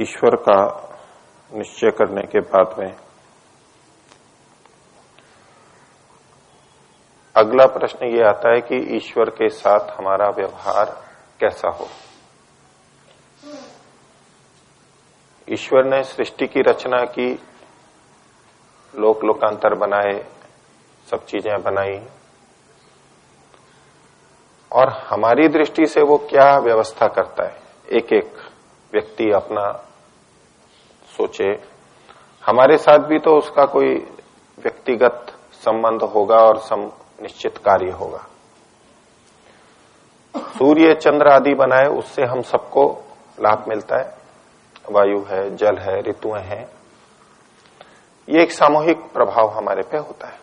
ईश्वर का निश्चय करने के बाद में। अगला प्रश्न ये आता है कि ईश्वर के साथ हमारा व्यवहार कैसा हो? ईश्वर ने सृष्टि की रचना की लोक लोकांतर बनाए, सब चीज़ें बनाई। और हमारी दृष्टि से वो क्या व्यवस्था करता है? एक एक व्यक्ति अपना सोचे। हमारे साथ भी तो उसका कोई व्यक्तिगत संबंध होगा और सम निश्चित कार्य होगा। सूर्य चंद्र आदि बनाए, उससे हम सबको लाभ मिलता है। वायु है, जल है, ऋतुएँ हैं। ये एक सामूहिक प्रभाव हमारे पे होता है।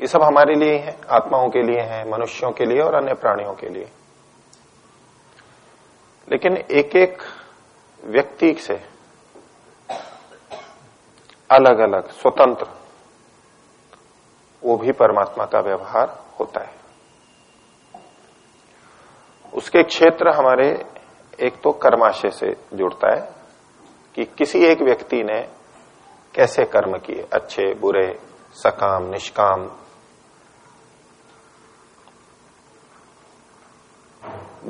ये सब हमारे लिए ही आत्माओं के लिए है, मनुष्यों के लिए और अन्य प्राणियों के लिए। लेकिन एक एक व्यक्ति से अलग अलग स्वतंत्र। वो भी परमात्मा का व्यवहार होता है। उसके क्षेत्र हमारे एक तो कर्माशय से जुड़ता है कि किसी एक व्यक्ति ने कैसे कर्म किए, अच्छे, बुरे, सकाम, निष्काम।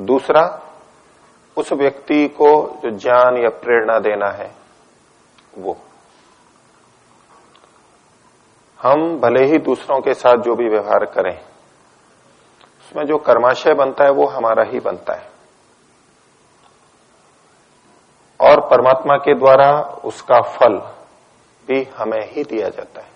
दूसरा, उस व्यक्ति को जो ज्ञान या प्रेरणा देना है, वो। हम भले ही दूसरों के साथ जो भी व्यवहार करें, उसमें जो कर्माशय बनता है वो हमारा ही बनता है। और परमात्मा के द्वारा उसका फल भी हमें ही दिया जाता है।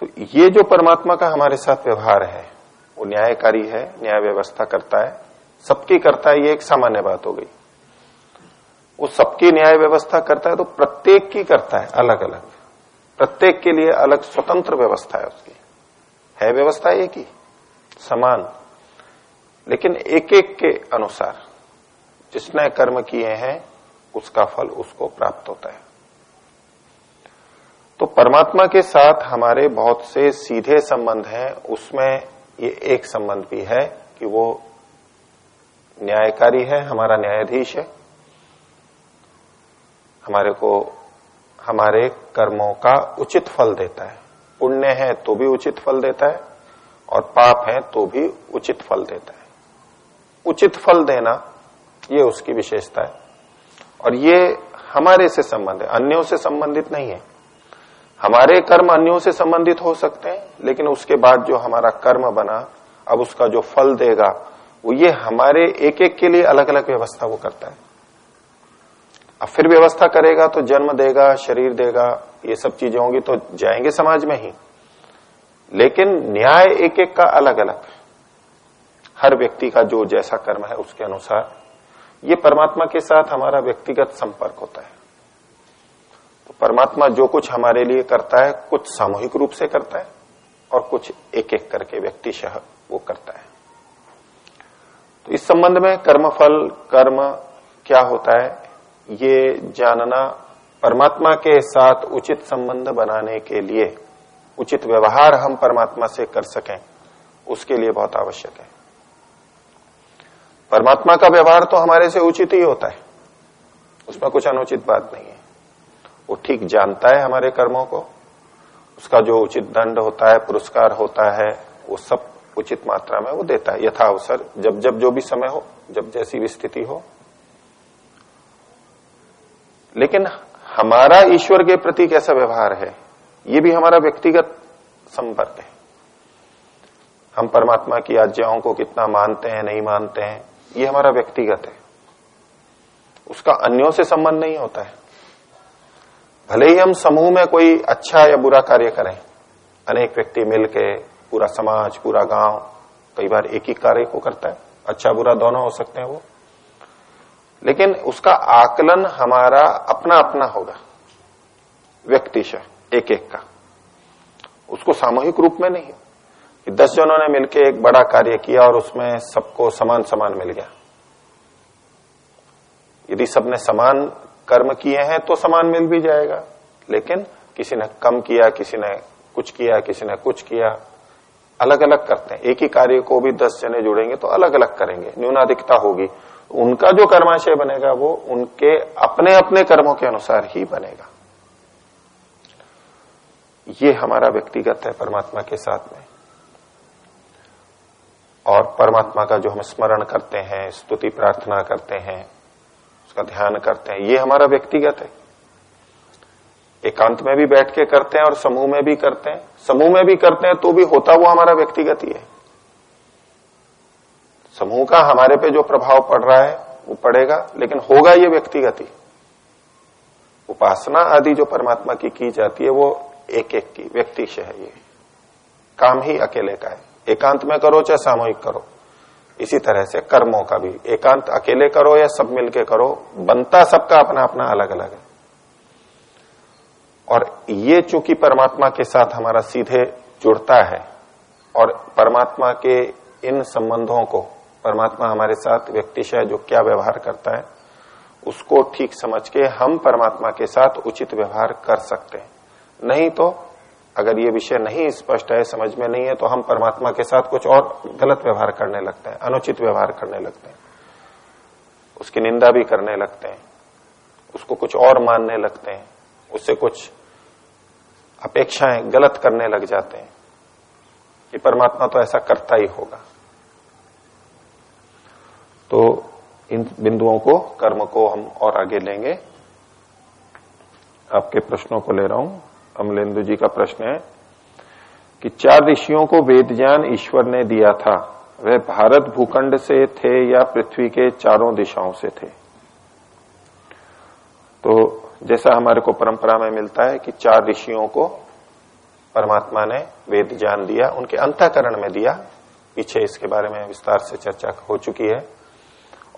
तो ये जो परमात्मा का हमारे साथ व्यवहार है, वो न्यायकारी है, न्याय व्यवस्था करता है, सबकी करता है, ये एक सामान्य बात हो गई। वो सबकी न्याय व्यवस्था करता है तो प्रत्येक की करता है अलग अलग प्रत्येक के लिए अलग स्वतंत्र व्यवस्था है उसकी। है व्यवस्था एक ही, समान। लेकिन एक एक के अनुसार जिसने कर्म किए हैं, उसका फल उसको प्राप्त होता है। तो परमात्मा के साथ हमारे बहुत से सीधे संबंध हैं, उसमें ये एक संबंध भी है कि वो न्यायकारी है, हमारा न्यायाधीश है। हमारे को, हमारे कर्मों का उचित फल देता है। पुण्य है तो भी उचित फल देता है और पाप है तो भी उचित फल देता है। उचित फल देना, ये उसकी विशेषता है। और ये हमारे से संबंध है अन्यों से संबंधित नहीं है। हमारे कर्म अन्यों से संबंधित हो सकते हैं, लेकिन उसके बाद जो हमारा कर्म बना, अब उसका जो फल देगा, वो ये हमारे एक एक के लिए अलग अलग व्यवस्था वो करता है। अब फिर व्यवस्था करेगा तो जन्म देगा, शरीर देगा, ये सब चीज़ें होंगी तो जाएँगे समाज में ही। लेकिन न्याय एक एक का अलग अलग हर व्यक्ति का जो जैसा कर्म है उसके अनुसार। ये परमात्मा के साथ हमारा व्यक्तिगत संपर्क होता है। तो परमात्मा जो कुछ हमारे लिए करता है, कुछ सामूहिक रूप से करता है और कुछ एक एक करके व्यक्तिशः वो करता है। तो इस संबंध में कर्मफल, कर्म क्या होता है? ये जानना परमात्मा के साथ उचित संबंध बनाने के लिए, उचित व्यवहार हम परमात्मा से कर सकें, उसके लिए बहुत आवश्यक है। परमात्मा का व्यवहार तो हमारे से उचित ही होता है, उसमें कुछ अनुचित बात नहीं है। वो ठीक जानता है हमारे कर्मों को, उसका जो उचित दंड होता है, पुरस्कार होता है, वो सब उचित मात्रा में वो देता है। यथा अवसर जब जब जो भी समय हो, जब जैसी भी स्थिति हो लेकिन हमारा ईश्वर के प्रति कैसा व्यवहार है? ये भी हमारा व्यक्तिगत संपर्क है। हम परमात्मा की आज्ञाओं को कितना मानते हैं, नहीं मानते हैं, ये हमारा व्यक्तिगत है। उसका अन्यों से संबंध नहीं होता है। भले ही हम समूह में कोई अच्छा या बुरा कार्य करें, अनेक व्यक्ति मिलके, पूरा समाज, पूरा गाँव, कई बार एक ही कार्य को करता है अच्छा बुरा दोनों हो सकते हैं वो। लेकिन उसका आकलन हमारा अपना अपना होगा। व्यक्तिश एक एक का। उसको सामूहिक रूप में नहीं। कि दस जनों ने मिलकर एक बड़ा कार्य किया और उसमें सबको समान समान मिल गया। यदि सबने समान कर्म किए हैं तो समान मिल भी जाएगा। लेकिन किसी ने कम किया, किसी ने कुछ किया, किसी ने कुछ किया अलग अलग करते हैं। एक ही कार्य को भी दस जने जुड़ेंगे तो अलग अलग करेंगे। न्यूनाधिकता होगी। उनका जो कर्माशय बनेगा, वो उनके अपने अपने कर्मों के अनुसार ही बनेगा। ये हमारा व्यक्तिगत है परमात्मा के साथ में। और परमात्मा का जो हम स्मरण करते हैं, स्तुति प्रार्थना करते हैं, उसका ध्यान करते हैं, ये हमारा व्यक्तिगत है। एकांत में भी बैठ के करते हैं और समूह में भी करते हैं। समूह में भी करते हैं तो भी होता वो हमारा व्यक्तिगत ही है। समूह का हमारे पे जो प्रभाव पड़ रहा है, वो पड़ेगा, लेकिन होगा ये व्यक्तिगत। ही उपासना आदि जो परमात्मा की की जाती है, वो एक एक की, व्यक्ति से है ये। काम ही अकेले का है। एकांत में करो चाहे सामूहिक करो। इसी तरह से कर्मों का भी। एकांत अकेले करो या सब मिलके करो, बनता सबका अपना अपना अलग अलग है। और ये चूँकि परमात्मा के साथ हमारा सीधे जुड़ता है, और परमात्मा के इन संबंधों को परमात्मा हमारे साथ व्यक्तिशय जो क्या व्यवहार करता है, उसको ठीक समझ के हम परमात्मा के साथ उचित व्यवहार कर सकते हैं। नहीं तो अगर ये विषय नहीं स्पष्ट है, समझ में नहीं है तो हम परमात्मा के साथ कुछ और गलत व्यवहार करने लगते हैं, अनुचित व्यवहार करने लगते हैं। उसकी निंदा भी करने लगते हैं, उसको कुछ और मानने लगते हैं, उससे कुछ अपेक्षाएँ गलत करने लग जाते हैं कि परमात्मा तो ऐसा करता ही होगा। तो इन बिंदुओं को, कर्म को हम और आगे लेंगे। आपके प्रश्नों को ले रहा हूँ। अमलेंदु जी का प्रश्न है कि चार ऋषियों को वेद ज्ञान ईश्वर ने दिया था। वह भारत भूखंड से थे या पृथ्वी के चारों दिशाओं से थे? तो जैसा हमारे को परंपरा में मिलता है कि चार ऋषियों को परमात्मा ने वेद ज्ञान दिया, उनके अंतकरण में दिया। पीछे इसके बारे में विस्तार से चर्चा हो चुकी है।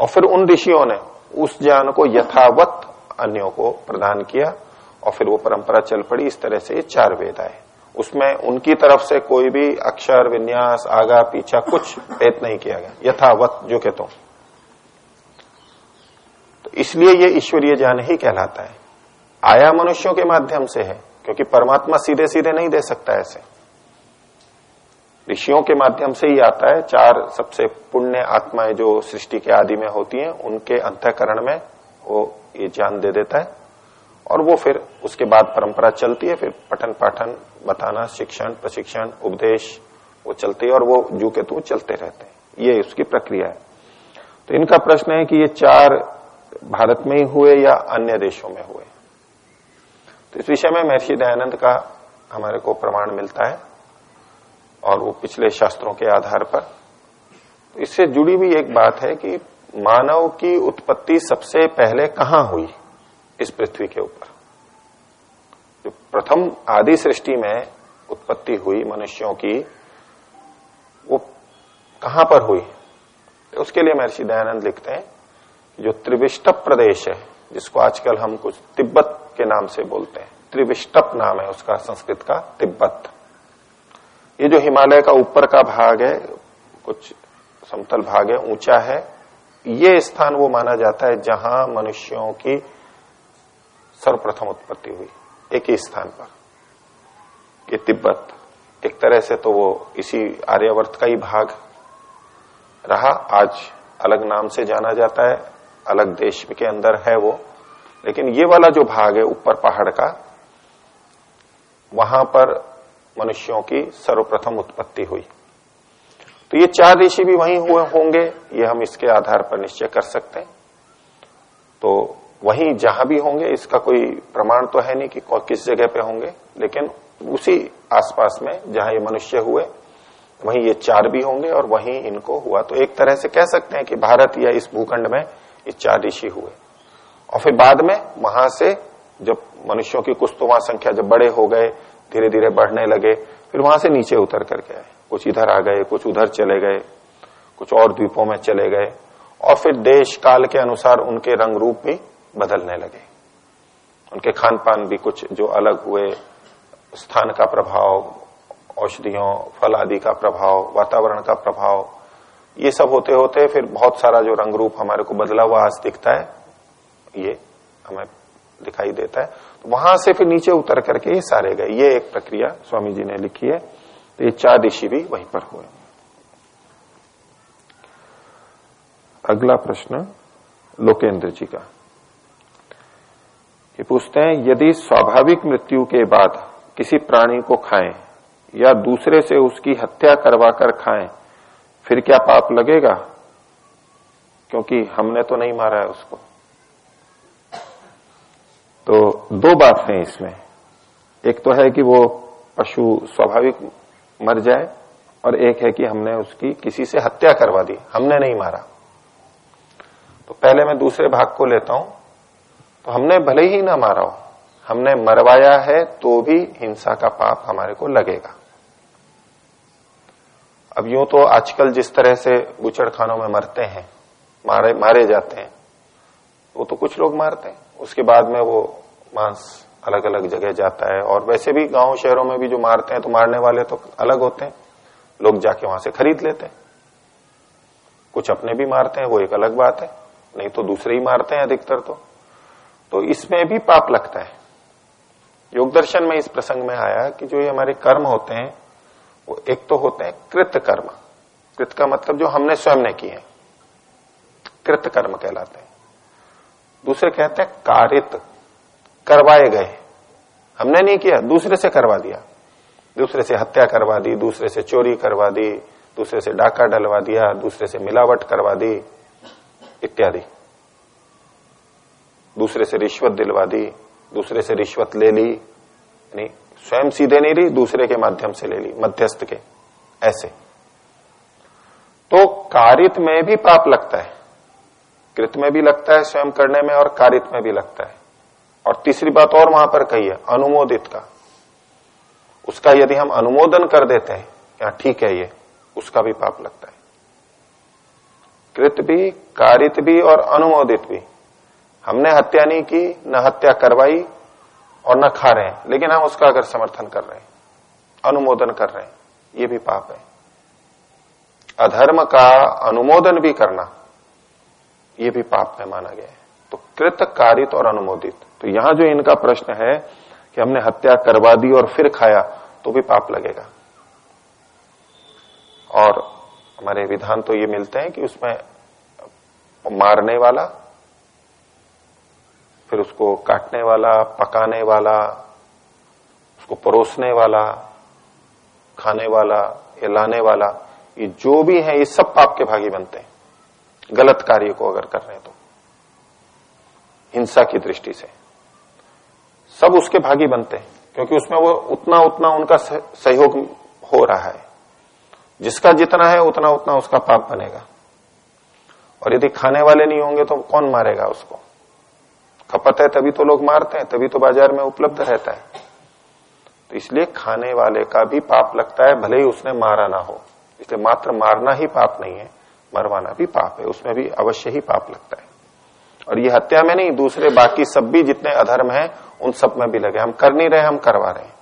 और फिर उन ऋषियों ने उस ज्ञान को यथावत अन्यों को प्रदान किया और फिर वो परंपरा चल पड़ी। इस तरह से ये चार वेद आए। उसमें उनकी तरफ़ से कोई भी अक्षर, विन्यास, आगा, पीछा कुछ भेद नहीं किया गया। यथावत, जो कहता तो इसलिए ये ईश्वरीय ज्ञान ही कहलाता है। आया मनुष्यों के माध्यम से है, क्योंकि परमात्मा सीधे सीधे नहीं दे सकता ऐसे। ऋषियों के माध्यम से ही आता है। चार सबसे पुण्य आत्माएँ जो सृष्टि के आदि में होती हैं, उनके अंतकरण में वो ये ज्ञान दे देता है। और वो फिर उसके बाद परंपरा चलती है, फिर पठन पाठन बताना, शिक्षण, प्रशिक्षण, उपदेश, वो चलती है और वो जू के तू चलते रहते हैं। ये उसकी प्रक्रिया है। तो इनका प्रश्न है कि ये चार भारत में ही हुए या अन्य देशों में हुए? तो इस विषय में महर्षि दयानंद का हमारे को प्रमाण मिलता है। और वो पिछले शास्त्रों के आधार पर। तो इससे जुड़ी हुई एक बात है कि मानव की उत्पत्ति सबसे पहले कहाँ हुई इस पृथ्वी के ऊपर? जो प्रथम आदि सृष्टि में उत्पत्ति हुई मनुष्यों की, वो कहाँ पर हुई? तो उसके लिए महर्षि दयानंद लिखते हैं जो त्रिविष्टप प्रदेश है, जिसको आजकल हम कुछ तिब्बत के नाम से बोलते हैं त्रिविष्टप नाम है उसका, संस्कृत का, तिब्बत। ये जो हिमालय का ऊपर का भाग है, कुछ समतल भाग है, ऊँचा है, ये स्थान वो माना जाता है जहाँ मनुष्यों की सर्वप्रथम उत्पत्ति हुई, एक ही स्थान पर। ये तिब्बत, एक तरह से तो वो इसी आर्यवर्त का ही भाग रहा। आज अलग नाम से जाना जाता है, अलग देश के अंदर है वो। लेकिन ये वाला जो भाग है, ऊपर पहाड़ का, वहाँ पर मनुष्यों की सर्वप्रथम उत्पत्ति हुई। तो ये चार ऋषि भी वहीं हुए होंगे, ये हम इसके आधार पर निश्चय कर सकते हैं। तो वहीं जहाँ भी होंगे, इसका कोई प्रमाण तो है नहीं कि किस जगह पे होंगे, लेकिन उसी आसपास में जहाँ ये मनुष्य हुए, वहीं ये चार भी होंगे और वहीं इनको हुआ। तो एक तरह से कह सकते हैं कि भारत या इस भूखंड में ये चार ऋषि हुए। और फिर बाद में, वहाँ से जब मनुष्यों की कुछ तो वहाँ संख्या जब बड़े हो गए धीरे धीरे बढ़ने लगे, फिर वहाँ से नीचे उतर करके आए कुछ इधर आ गए, कुछ उधर चले गए, कुछ और द्वीपों में चले गए, और फिर देश काल के अनुसार उनके रंग रूप भी बदलने लगे। उनके खान पान भी कुछ जो अलग हुए, स्थान का प्रभाव, औषधियों, फल आदि का प्रभाव, वातावरण का प्रभाव, ये सब होते होते फिर बहुत सारा जो रंग रूप हमारे को बदला हुआ आज दिखता है, ये हमें दिखाई देता है। तो वहाँ से फिर नीचे उतर करके ये सारे गए। ये एक प्रक्रिया स्वामी जी ने लिखी है। तो ये चार ऋषि भी वहीं पर हुए अगला प्रश्न लोकेंद्र जी का। ये पूछते हैं, यदि स्वाभाविक मृत्यु के बाद किसी प्राणी को खाएँ या दूसरे से उसकी हत्या करवाकर खाएँ, फिर क्या पाप लगेगा? क्योंकि हमने तो नहीं मारा है उसको। तो दो बात है इसमें। एक तो है कि वो पशु स्वाभाविक मर जाए और एक है कि हमने उसकी किसी से हत्या करवा दी। हमने नहीं मारा। तो पहले मैं दूसरे भाग को लेता हूँ। तो हमने भले ही ना मारा हो, हमने मरवाया है तो भी हिंसा का पाप हमारे को लगेगा। अब यूँ तो आजकल जिस तरह से बुचड़ खानों में मरते हैं, मारे मारे जाते हैं, वो तो कुछ लोग मारते हैं। उसके बाद में वो मांस अलग अलग जगह जाता है। और वैसे भी गाँव शहरों में भी जो मारते हैं तो मारने वाले तो अलग होते हैं। लोग जाके वहाँ से खरीद लेते हैं। कुछ अपने भी मारते हैं, वो एक अलग बात है। नहीं तो दूसरे ही मारते हैं अधिकतर तो। तो इसमें भी पाप लगता है। योग दर्शन में इस प्रसंग में आया कि जो ये हमारे कर्म होते हैं, वो एक तो होते हैं कृत कर्म। कृत का मतलब जो हमने स्वयं ने किए कृत कर्म कहलाते हैं। दूसरे कहते हैं, कारित, करवाए गए। हमने नहीं किया, दूसरे से करवा दिया। दूसरे से हत्या करवा दी, दूसरे से चोरी करवा दी, दूसरे से डाका डलवा दिया, दूसरे से मिलावट करवा दी, इत्यादि। दूसरे से रिश्वत दिलवा दी, दूसरे से रिश्वत ले ली, यानी स्वयं सीधे नहीं ली, दूसरे के माध्यम से ले ली, मध्यस्थ के, ऐसे। तो कारित में भी पाप लगता है। कृत में भी लगता है, स्वयं करने में और कारित में भी लगता है। और तीसरी बात और वहाँ पर कही है, अनुमोदित का। उसका यदि हम अनुमोदन कर देते हैं क्या ठीक है ये, उसका भी पाप लगता है। कृत भी, कारित भी और अनुमोदित भी। हमने हत्या नहीं की, न हत्या करवाई और न खा रहे हैं, लेकिन हम उसका अगर समर्थन कर रहे हैं, अनुमोदन कर रहे हैं, ये भी पाप है। अधर्म का अनुमोदन भी करना ये भी पाप में माना गया है। तो कृत कारित और अनुमोदित। तो यहाँ जो इनका प्रश्न है कि हमने हत्या करवा दी और फिर खाया तो भी पाप लगेगा। और हमारे विधान तो ये मिलते हैं कि उसमें मारने वाला, फिर उसको काटने वाला, पकाने वाला, उसको परोसने वाला, खाने वाला, या लाने वाला, ये जो भी है, ये सब पाप के भागी बनते हैं। गलत कार्य को अगर कर रहे हैं तो। हिंसा की दृष्टि से। सब उसके भागी बनते हैं, क्योंकि उसमें वो उतना उतना उनका सहयोग हो रहा है। जिसका जितना है, उतना उतना उसका पाप बनेगा। और यदि खाने वाले नहीं होंगे तो कौन मारेगा उसको? खपत है, तभी तो लोग मारते हैं, तभी तो बाज़ार में उपलब्ध रहता है। तो इसलिए खाने वाले का भी पाप लगता है, भले ही उसने मारा ना हो। इसलिए मात्र मारना ही पाप नहीं है। मरवाना भी पाप है, उसमें भी अवश्य ही पाप लगता है। और ये हत्या में नहीं, दूसरे बाकी सब भी जितने अधर्म हैं, उन सब में भी लगे। हम कर नहीं रहे, हम करवा रहे हैं।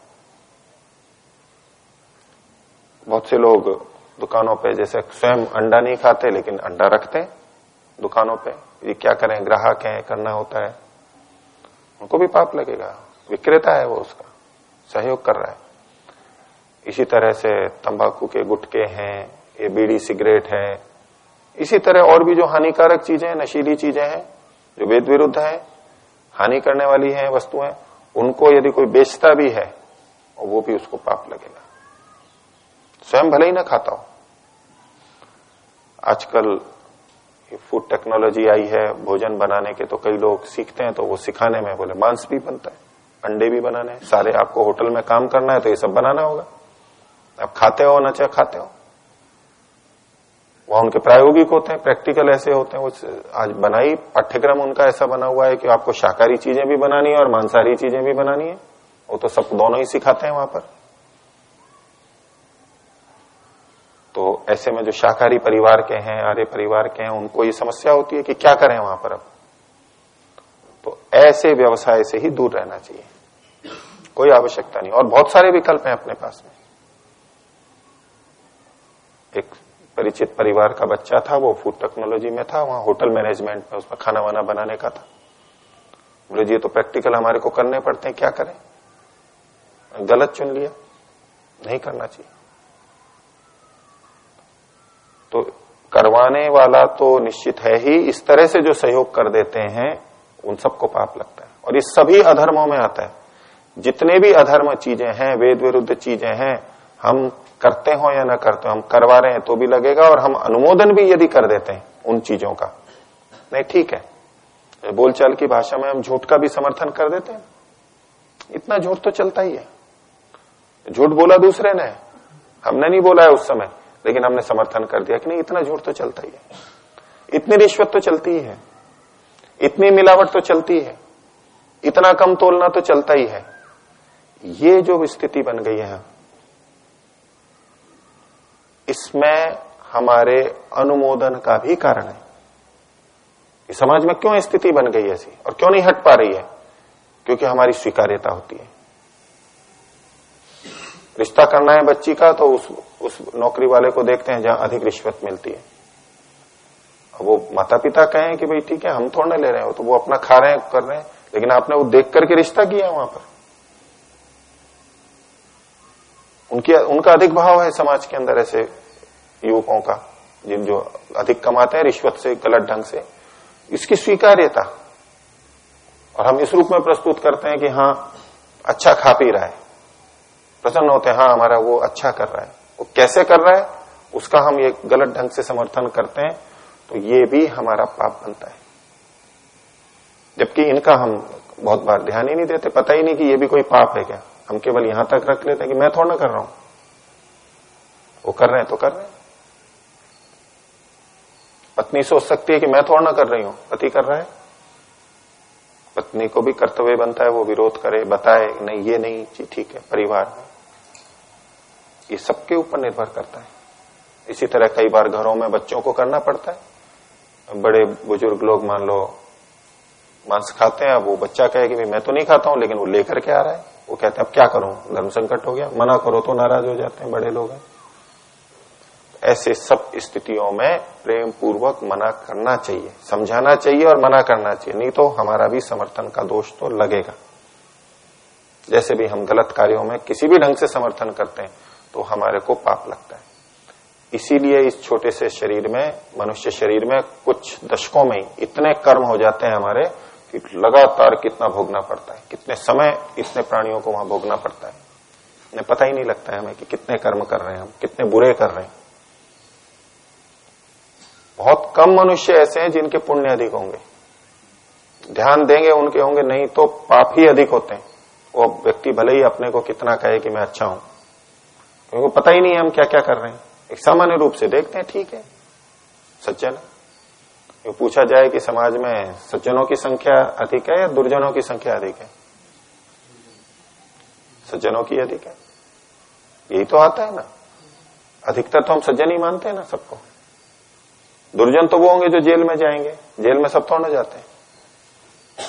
बहुत से लोग दुकानों पे जैसे स्वयं अंडा नहीं खाते, लेकिन अंडा रखते दुकानों पे। ये क्या करें, ग्राहक है, करना होता है। उनको भी पाप लगेगा। विक्रेता है वो उसका। सहयोग कर रहा है। इसी तरह से तंबाकू के गुटके हैं, ये बीड़ी सिगरेट है इसी तरह और भी जो हानिकारक चीज़ें नशीली चीज़ें हैं, जो वेद विरुद्ध है, हानि करने वाली है वस्तुएँ, उनको यदि कोई बेचता भी है, और वो भी उसको पाप लगेगा। स्वयं भले ही ना खाता हो। आजकल फ़ूड टेक्नोलॉजी आई है, भोजन बनाने के तो कई लोग सीखते हैं तो वो सिखाने में बोले, मांस भी बनता है, अंडे भी बनाने सारे आपको होटल में काम करना है तो ये सब बनाना होगा। आप खाते हो ना चाहे खाते हो। वह उनके प्रायोगिक होते हैं प्रैक्टिकल ऐसे होते हैं, वो आज बनाई, पाठ्यक्रम उनका ऐसा बना हुआ है कि आपको शाकाहारी चीज़ें भी बनानी है और मांसाहारी चीज़ें भी बनानी है। वो तो सब दोनों ही सिखाते हैं वहाँ पर। तो ऐसे में जो शाकाहारी परिवार के हैं, आर्य परिवार के हैं, उनको ये समस्या होती है कि क्या करें वहाँ पर अब। तो ऐसे व्यवसाय से ही दूर रहना चाहिए। कोई आवश्यकता नहीं। और बहुत सारे विकल्प हैं अपने पास में। एक परिचित परिवार का बच्चा था, वो फ़ूड टेक्नोलॉजी में था, वहाँ होटल मैनेजमेंट में उसमें खाना वाना बनाने का था। बोले, जी तो प्रैक्टिकल हमारे को करने पड़ते हैं, क्या करें? गलत चुन लिया। नहीं करना चाहिए। तो करवाने वाला तो निश्चित है ही, इस तरह से जो सहयोग कर देते हैं, उन सबको पाप लगता है। और इस सभी अधर्मों में आता है। जितने भी अधर्म चीज़ें हैं, वेद विरुद्ध चीज़ें हैं, हम करते हो या ना करते हो, हम करवा रहे हैं तो भी लगेगा और हम अनुमोदन भी यदि कर देते हैं उन चीज़ों का। नहीं, ठीक है। बोलचाल की भाषा में हम झूठ का भी समर्थन कर देते हैं। इतना झूठ तो चलता ही है। झूठ बोला दूसरे ने। हमने नहीं बोला है उस समय, लेकिन हमने समर्थन कर दिया कि नहीं, इतना झूठ तो चलता ही है। इतनी रिश्वत तो चलती ही है। इतनी मिलावट तो चलती है। इतना कम तोलना तो चलता ही है। ये जो स्थिति बन गई है इसमें हमारे अनुमोदन का भी कारण है। कि समाज में क्यों स्थिति बन गई ऐसी? और क्यों नहीं हट पा रही है? क्योंकि हमारी स्वीकार्यता होती है। रिश्ता करना है बच्ची का तो उस उस नौकरी वाले को देखते हैं जहाँ अधिक रिश्वत मिलती है। वो माता पिता कहें कि, भाई, ठीक है, हम थोड़ा ले रहे हो तो वो अपना खा रहे हैं, कर रहे हैं, लेकिन आपने वो देख करके रिश्ता किया वहाँ पर। उनकी, उनका अधिक भाव है समाज के अंदर ऐसे युवकों का, जिन जो अधिक कमाते हैं रिश्वत से, गलत ढंग से। इसकी स्वीकार्यता। और हम इस रूप में प्रस्तुत करते हैं कि हाँ अच्छा खा पी रहा है। प्रसन्न होते हैं हाँ हमारा वो अच्छा कर रहा है। वो कैसे कर रहा है, उसका हम ये गलत ढंग से समर्थन करते हैं तो ये भी हमारा पाप बनता है। जबकि इनका हम बहुत बार ध्यान ही नहीं देते, पता ही नहीं कि ये भी कोई पाप है क्या। हम केवल यहाँ तक रख लेते हैं कि मैं थोड़ा ना कर रहा हूँ। वो कर रहे हैं तो कर रहे हैं। पत्नी सोच सकती है कि मैं थोड़ा ना कर रही हूँ। पति कर रहा है। पत्नी को भी कर्तव्य बनता है, वो विरोध करे, बताए नहीं, ये नहीं, जी ठीक है, परिवार में ये सबके ऊपर निर्भर करता है। इसी तरह कई बार घरों में बच्चों को करना पड़ता है। बड़े बुज़ुर्ग लोग, मान लो, मांस खाते हैं, अब वो बच्चा कहे कि मैं तो नहीं खाता हूँ, लेकिन वो लेकर के आ रहा है। वो कहते अब क्या करूँ? धर्म संकट हो गया। मना करो तो नाराज़ हो जाते हैं, बड़े लोग हैं। ऐसे सब स्थितियों में प्रेम पूर्वक मना करना चाहिए, समझाना चाहिए और मना करना चाहिए। नहीं तो हमारा भी समर्थन का दोष तो लगेगा। जैसे भी हम गलत कार्यों में किसी भी ढंग से समर्थन करते हैं तो हमारे को पाप लगता है। इसीलिए इस छोटे से शरीर में, मनुष्य शरीर में कुछ दशकों में इतने कर्म हो जाते हैं हमारे कि लगातार कितना भोगना पड़ता है, कितने समय इतने प्राणियों को वहाँ भोगना पड़ता है। उन्हें पता ही नहीं लगता है हमें कि कितने कर्म कर रहे हैं हम, कितने बुरे कर रहे हैं। बहुत कम मनुष्य ऐसे हैं जिनके पुण्य अधिक होंगे। ध्यान देंगे, उनके होंगे, नहीं तो पाप ही अधिक होते हैं। वो व्यक्ति भले ही अपने को कितना कहे कि मैं अच्छा हूँ क्योंकि पता ही नहीं है हम क्या क्या कर रहे हैं। एक सामान्य रूप से देखते हैं, ठीक है, सज्जन। ये पूछा जाए कि समाज में सज्जनों की संख्या अधिक है या दुर्जनों की संख्या अधिक है? सज्जनों की अधिक है। यही तो आता है ना। अधिकतर तो हम सज्जन ही मानते हैं ना सबको। दुर्जन तो वो होंगे जो जेल में जाएँगे। जेल में सब थोड़ा जाते हैं।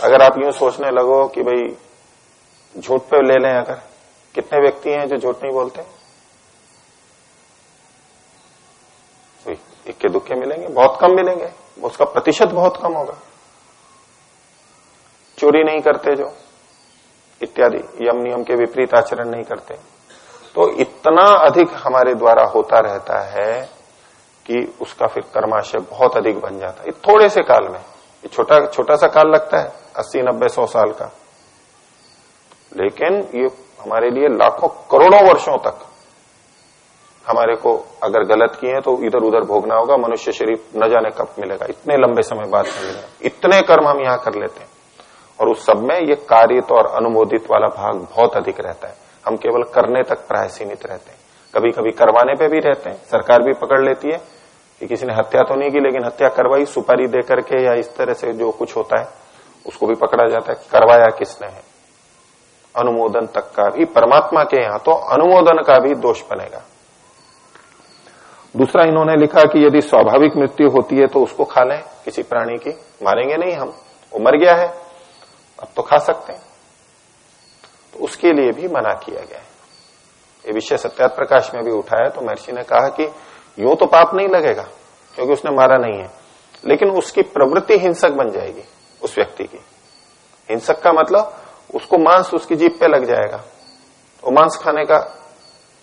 अगर आप यूँ सोचने लगो कि भाई झूठ पे ले लें अगर, कितने व्यक्ति हैं जो झूठ नहीं बोलते? इक्के दुखे मिलेंगे, बहुत कम मिलेंगे। उसका प्रतिशत बहुत कम होगा। चोरी नहीं करते जो, इत्यादि, यम नियम के विपरीत आचरण नहीं करते। तो इतना अधिक हमारे द्वारा होता रहता है कि उसका फिर कर्माशय बहुत अधिक बन जाता है। थोड़े से काल में छोटा छोटा सा काल लगता है, अस्सी, नब्बे, सौ साल का। लेकिन ये हमारे लिए लाखों करोड़ों वर्षों तक हमारे को अगर गलत किए तो इधर उधर भोगना होगा, मनुष्य शरीर न जाने कब मिलेगा। इतने लंबे समय बाद मिलेगा इतने कर्म हम यहाँ कर लेते हैं। और उस सब में ये कारित और अनुमोदित वाला भाग बहुत अधिक रहता है। हम केवल करने तक प्राय सीमित रहते हैं। कभी कभी करवाने पे भी रहते हैं। सरकार भी पकड़ लेती है कि किसी ने हत्या तो नहीं की, लेकिन हत्या करवाई, सुपारी दे करके या इस तरह से जो कुछ होता है, उसको भी पकड़ा जाता है। करवाया किसने है? अनुमोदन तक का भी, परमात्मा के यहाँ तो अनुमोदन का भी दोष बनेगा। दूसरा इन्होंने लिखा कि यदि स्वाभाविक मृत्यु होती है तो उसको खा लें, किसी प्राणी की। मारेंगे नहीं हम, वो मर गया है, अब तो खा सकते हैं। तो उसके लिए भी मना किया गया है। ये विषय सत्यात प्रकाश में भी उठाया तो महर्षि ने कहा कि यूँ तो पाप नहीं लगेगा, क्योंकि उसने मारा नहीं है। लेकिन उसकी प्रवृत्ति हिंसक बन जाएगी, उस व्यक्ति की। हिंसक का मतलब उसको मांस उसकी जीप पे लग जाएगा, वो मांस खाने का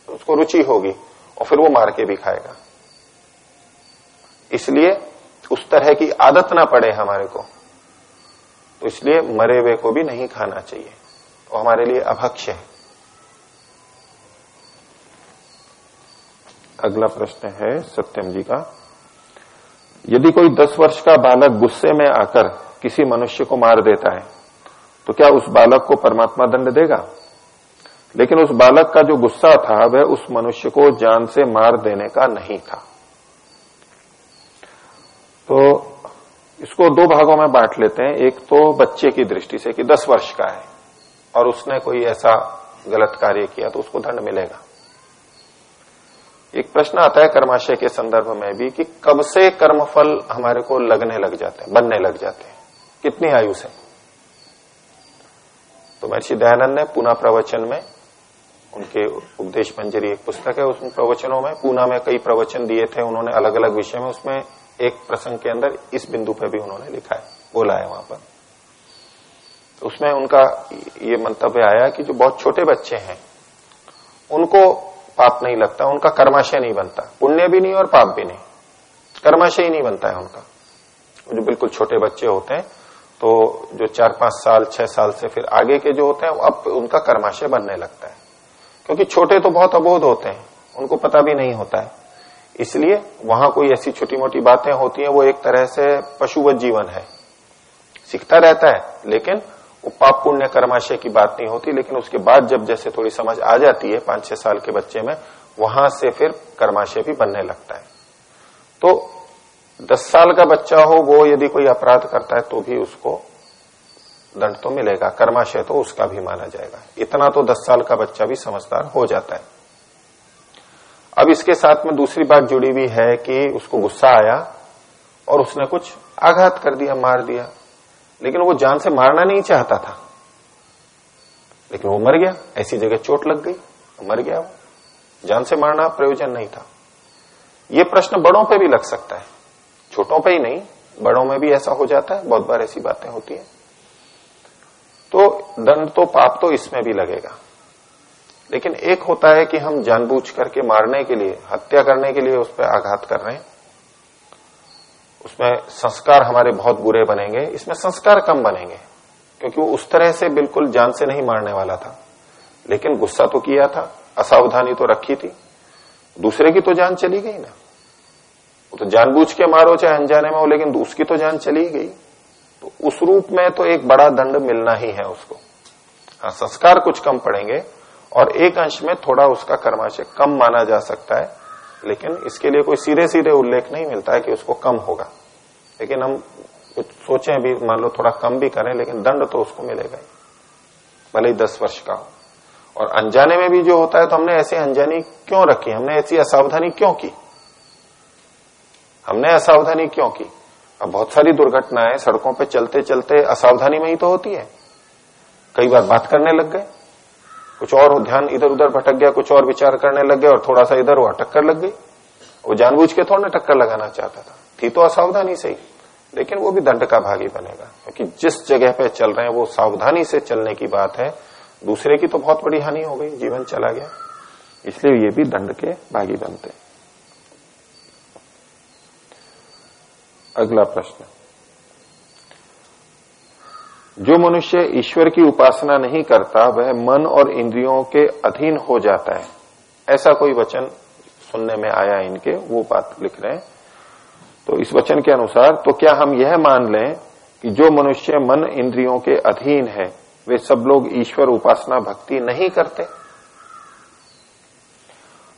उसको रुचि होगी, और फिर वो मार के भी खाएगा। इसलिए उस तरह की आदत ना पड़े हमारे को। तो इसलिए मरे हुए को भी नहीं खाना चाहिए। वो हमारे लिए अभक्ष्य है। अगला प्रश्न है सत्यम जी का। यदि कोई दस वर्ष का बालक गुस्से में आकर किसी मनुष्य को मार देता है तो क्या उस बालक को परमात्मा दंड देगा? लेकिन उस बालक का जो गुस्सा था, वह उस मनुष्य को जान से मार देने का नहीं था। तो इसको दो भागों में बांट लेते हैं। एक तो बच्चे की दृष्टि से कि दस वर्ष का है और उसने कोई ऐसा गलत कार्य किया तो उसको दंड मिलेगा। एक प्रश्न आता है कर्माशय के संदर्भ में भी कि कब से कर्मफल हमारे को लगने लग जाते हैं, बनने लग जाते हैं? कितनी आयु से? तो महर्षि दयानंद ने पुनः प्रवचन में, उनके उपदेश मंजरी एक पुस्तक है, उस प्रवचनों में, पूना में कई प्रवचन दिए थे, उन्होंने अलग अलग विषय में उसमें एक प्रसंग के अंदर इस बिंदु पर भी उन्होंने लिखा है, बोला है वहाँ पर। तो उसमें उनका ये मंतव्य आया कि जो बहुत छोटे बच्चे हैं, उनको पाप नहीं लगता, उनका कर्माशय नहीं बनता। पुण्य भी नहीं और पाप भी नहीं। कर्माशय ही नहीं बनता है उनका। जो बिल्कुल छोटे बच्चे होते हैं तो जो चार पाँच साल, छह साल से फिर आगे के जो होते हैं अब उनका कर्माशय बनने लगता है। क्योंकि छोटे तो बहुत अबोध होते हैं, उनको पता भी नहीं होता है। इसलिए वहाँ कोई ऐसी छोटी मोटी बातें होती हैं, वो एक तरह से पशुवत जीवन है। सीखता रहता है, लेकिन वो पाप पुण्य कर्माशय की बात नहीं होती, लेकिन उसके बाद जब जैसे थोड़ी समझ आ जाती है पाँच छह साल के बच्चे में, वहाँ से फिर कर्माशय भी बनने लगता है। तो दस साल का बच्चा हो, वो यदि कोई अपराध करता है तो भी उसको दंड तो मिलेगा, कर्माशय तो उसका भी माना जाएगा। इतना तो दस साल का बच्चा भी समझदार हो जाता है। अब इसके साथ में दूसरी बात जुड़ी हुई है कि उसको गुस्सा आया और उसने कुछ आघात कर दिया, मार दिया। लेकिन वो जान से मारना नहीं चाहता था। लेकिन वो मर गया, ऐसी जगह चोट लग गई, मर गया वो। जान से मारना प्रयोजन नहीं था। ये प्रश्न बड़ों पे भी लग सकता है। छोटों पे ही नहीं, बड़ों में भी ऐसा हो जाता है, बहुत बार ऐसी बातें होती है। तो दंड तो पाप तो इसमें भी लगेगा। लेकिन एक होता है कि हम जानबूझ करके मारने के लिए, हत्या करने के लिए उस पर आघात कर रहे हैं। उसमें संस्कार हमारे बहुत बुरे बनेंगे, इसमें संस्कार कम बनेंगे, क्योंकि वो उस तरह से बिल्कुल जान से नहीं मारने वाला था। लेकिन गुस्सा तो किया था, असावधानी तो रखी थी, दूसरे की तो जान चली गई ना। वो तो जानबूझ के मारो चाहे अनजाने में हो, लेकिन उसकी तो जान चली गई। तो उस रूप में तो एक बड़ा दंड मिलना ही है उसको। हाँ संस्कार कुछ कम पड़ेंगे और एक अंश में थोड़ा उसका कर्माशय कम माना जा सकता है, लेकिन इसके लिए कोई सीधे सीधे उल्लेख नहीं मिलता है कि उसको कम होगा। लेकिन हम कुछ सोचें भी, मान लो थोड़ा कम भी करें, लेकिन दंड तो उसको मिलेगा ही। भले ही दस वर्ष का हो। और अनजाने में भी जो होता है तो हमने ऐसी अनजानी क्यों रखी? हमने ऐसी असावधानी क्यों की? हमने असावधानी क्यों की? अब बहुत सारी दुर्घटनाएँ सड़कों पर चलते चलते असावधानी में ही तो होती है। कई बार बात करने लग गए। कुछ और ध्यान इधर उधर भटक गया, कुछ और विचार करने लग गया और थोड़ा सा इधर हुआ टक्कर लग गई। वो जानबूझ के थोड़ा टक्कर लगाना चाहता था। थी तो असावधानी से ही, लेकिन वो भी दंड का भागी बनेगा। क्योंकि जिस जगह पे चल रहे हैं, वो सावधानी से चलने की बात है। दूसरे की तो बहुत बड़ी हानि हो गई, जीवन चला गया। इसलिए ये भी दंड के भागी बनते अगला प्रश्न। जो मनुष्य ईश्वर की उपासना नहीं करता, वह मन और इंद्रियों के अधीन हो जाता है। ऐसा कोई वचन सुनने में आया इनके, वो बात लिख रहे हैं। तो इस वचन के अनुसार तो क्या हम यह मान लें कि जो मनुष्य मन, इंद्रियों के अधीन है, वे सब लोग ईश्वर उपासना भक्ति नहीं करते?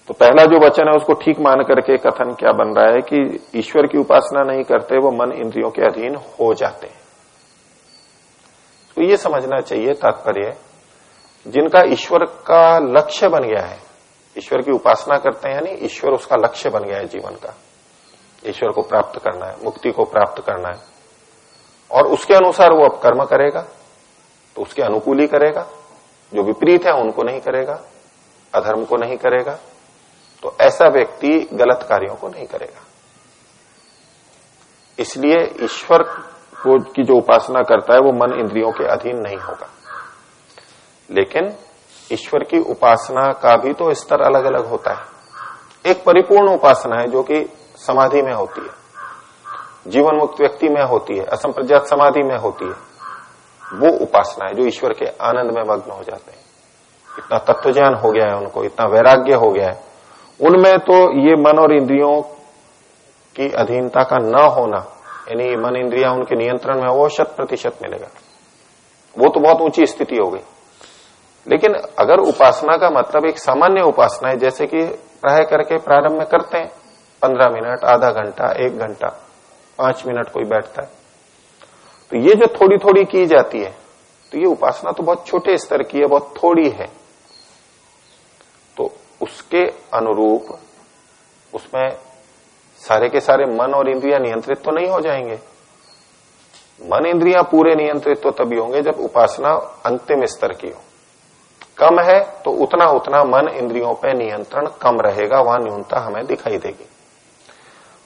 तो पहला जो वचन है, उसको ठीक मान करके कथन क्या बन रहा है कि ईश्वर की उपासना नहीं करते, वो मन, इंद्रियों के अधीन हो जाते हैं। तो ये समझना चाहिए तात्पर्य, जिनका ईश्वर का लक्ष्य बन गया है। ईश्वर की उपासना करते हैं, यानी ईश्वर उसका लक्ष्य बन गया है जीवन का। ईश्वर को प्राप्त करना है, मुक्ति को प्राप्त करना है। और उसके अनुसार वो अब कर्म करेगा तो उसके अनुकूल ही करेगा। जो विपरीत है, उनको नहीं करेगा, अधर्म को नहीं करेगा तो ऐसा व्यक्ति गलत कार्यों को नहीं करेगा। इसलिए ईश्वर वो की जो उपासना करता है, वो मन इंद्रियों के अधीन नहीं होगा। लेकिन ईश्वर की उपासना का भी तो स्तर अलग अलग होता है। एक परिपूर्ण उपासना है जो कि समाधि में होती है। जीवन मुक्त व्यक्ति में होती है, असंप्रज्ञात समाधि में होती है। वो उपासना है जो ईश्वर के आनंद में मग्न हो जाते हैं। इतना तत्व ज्ञान हो गया है उनको, इतना वैराग्य हो गया है। उनमें तो ये मन और इंद्रियों की अधीनता का न होना यानी मन इंद्रिया उनके नियंत्रण में वो शत प्रतिशत मिलेगा। वो तो बहुत ऊँची स्थिति हो गई। लेकिन अगर उपासना का मतलब एक सामान्य उपासना है, जैसे कि प्राय करके प्रारंभ में करते हैं, पंद्रह मिनट, आधा घंटा, एक घंटा, पाँच मिनट कोई बैठता है। तो ये जो थोड़ी थोड़ी की जाती है तो ये उपासना तो बहुत छोटे स्तर की है, बहुत थोड़ी है। तो उसके अनुरूप उसमें सारे के सारे मन और इंद्रिया नियंत्रित तो नहीं हो जाएँगे। मन इंद्रिया पूरे नियंत्रित तो तभी होंगे जब उपासना अंतिम स्तर की हो। कम है तो उतना उतना मन इंद्रियों पर नियंत्रण कम रहेगा, वहाँ न्यूनता हमें दिखाई देगी।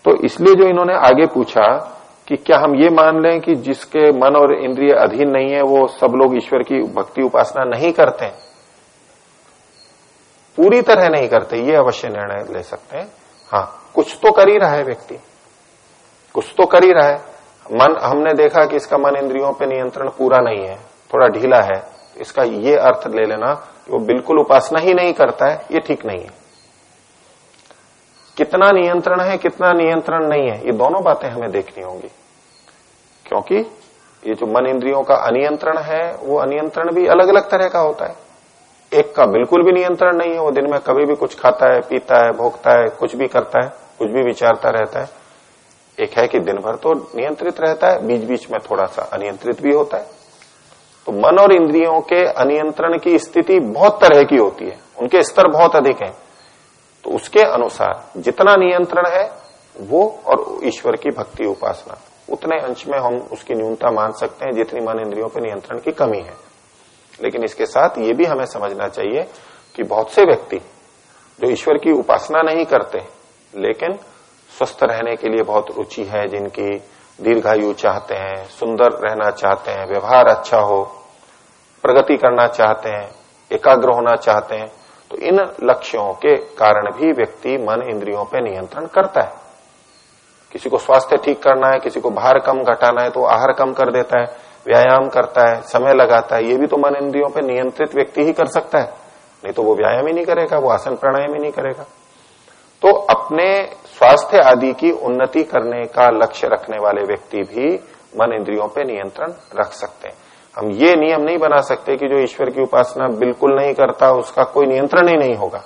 तो इसलिए जो इन्होंने आगे पूछा कि क्या हम ये मान लें कि जिसके मन और इंद्रिय अधीन नहीं है, वो सब लोग ईश्वर की भक्ति उपासना नहीं करते पूरी तरह नहीं करते, ये अवश्य निर्णय ले सकते हैं। हाँ कुछ तो कर ही रहा है व्यक्ति। कुछ तो कर ही रहा है। मन, हमने देखा कि इसका मन इंद्रियों पर नियंत्रण पूरा नहीं है, थोड़ा ढीला है। इसका ये अर्थ ले लेना कि वो बिल्कुल उपासना ही नहीं करता है, ये ठीक नहीं है। कितना नियंत्रण है, कितना नियंत्रण नहीं है, ये दोनों बातें हमें देखनी होंगी। क्योंकि ये जो मन इंद्रियों का अनियंत्रण है, वो अनियंत्रण भी अलग अलग तरह का होता है। एक का बिल्कुल भी नियंत्रण नहीं है, वो दिन में कभी भी कुछ खाता है, पीता है, भोगता है, कुछ भी करता है। कुछ भी विचारता रहता है। एक है कि दिन भर तो नियंत्रित रहता है बीच बीच में थोड़ा सा अनियंत्रित भी होता है। तो मन और इंद्रियों के अनियंत्रण की स्थिति बहुत तरह की होती है। उनके स्तर बहुत अधिक हैं। तो उसके अनुसार जितना नियंत्रण है, वो और ईश्वर की भक्ति उपासना, उतने अंश में हम उसकी न्यूनता मान सकते हैं जितनी मन इंद्रियों पर नियंत्रण की कमी है। लेकिन इसके साथ ये भी हमें समझना चाहिए कि बहुत से व्यक्ति जो ईश्वर की उपासना नहीं करते लेकिन स्वस्थ रहने के लिए बहुत रुचि है, जिनकी दीर्घायु चाहते हैं, सुंदर रहना चाहते हैं, व्यवहार अच्छा हो, प्रगति करना चाहते हैं, एकाग्र होना चाहते हैं तो इन लक्ष्यों के कारण भी व्यक्ति मन इंद्रियों पर नियंत्रण करता है। किसी को स्वास्थ्य ठीक करना है, किसी को भार कम घटाना है तो आहार कम कर देता है, व्यायाम करता है, समय लगाता है, ये भी तो मन इंद्रियों पर नियंत्रित व्यक्ति ही कर सकता है। नहीं तो वो व्यायाम ही नहीं करेगा, वो आसन प्राणायाम ही नहीं करेगा। तो अपने स्वास्थ्य आदि की उन्नति करने का लक्ष्य रखने वाले व्यक्ति भी मन इंद्रियों पर नियंत्रण रख सकते हैं। हम ये नियम नहीं बना सकते कि जो ईश्वर की उपासना बिल्कुल नहीं करता, उसका कोई नियंत्रण ही नहीं होगा।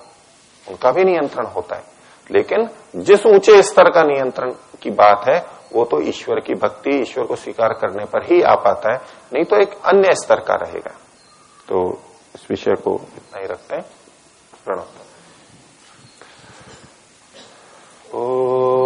उनका भी नियंत्रण होता है। लेकिन जिस ऊँचे स्तर का नियंत्रण की बात है, वो तो ईश्वर की भक्ति, ईश्वर को स्वीकार करने पर ही आ पाता है, नहीं तो एक अन्य स्तर का रहेगा। तो इस विषय को इतना ही रखते हैं। प्रणव। सभी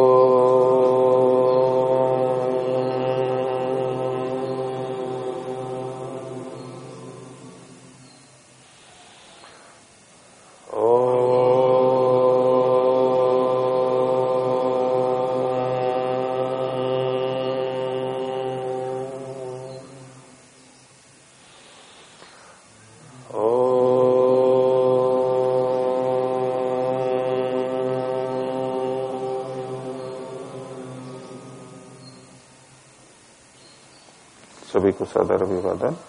सदर शांति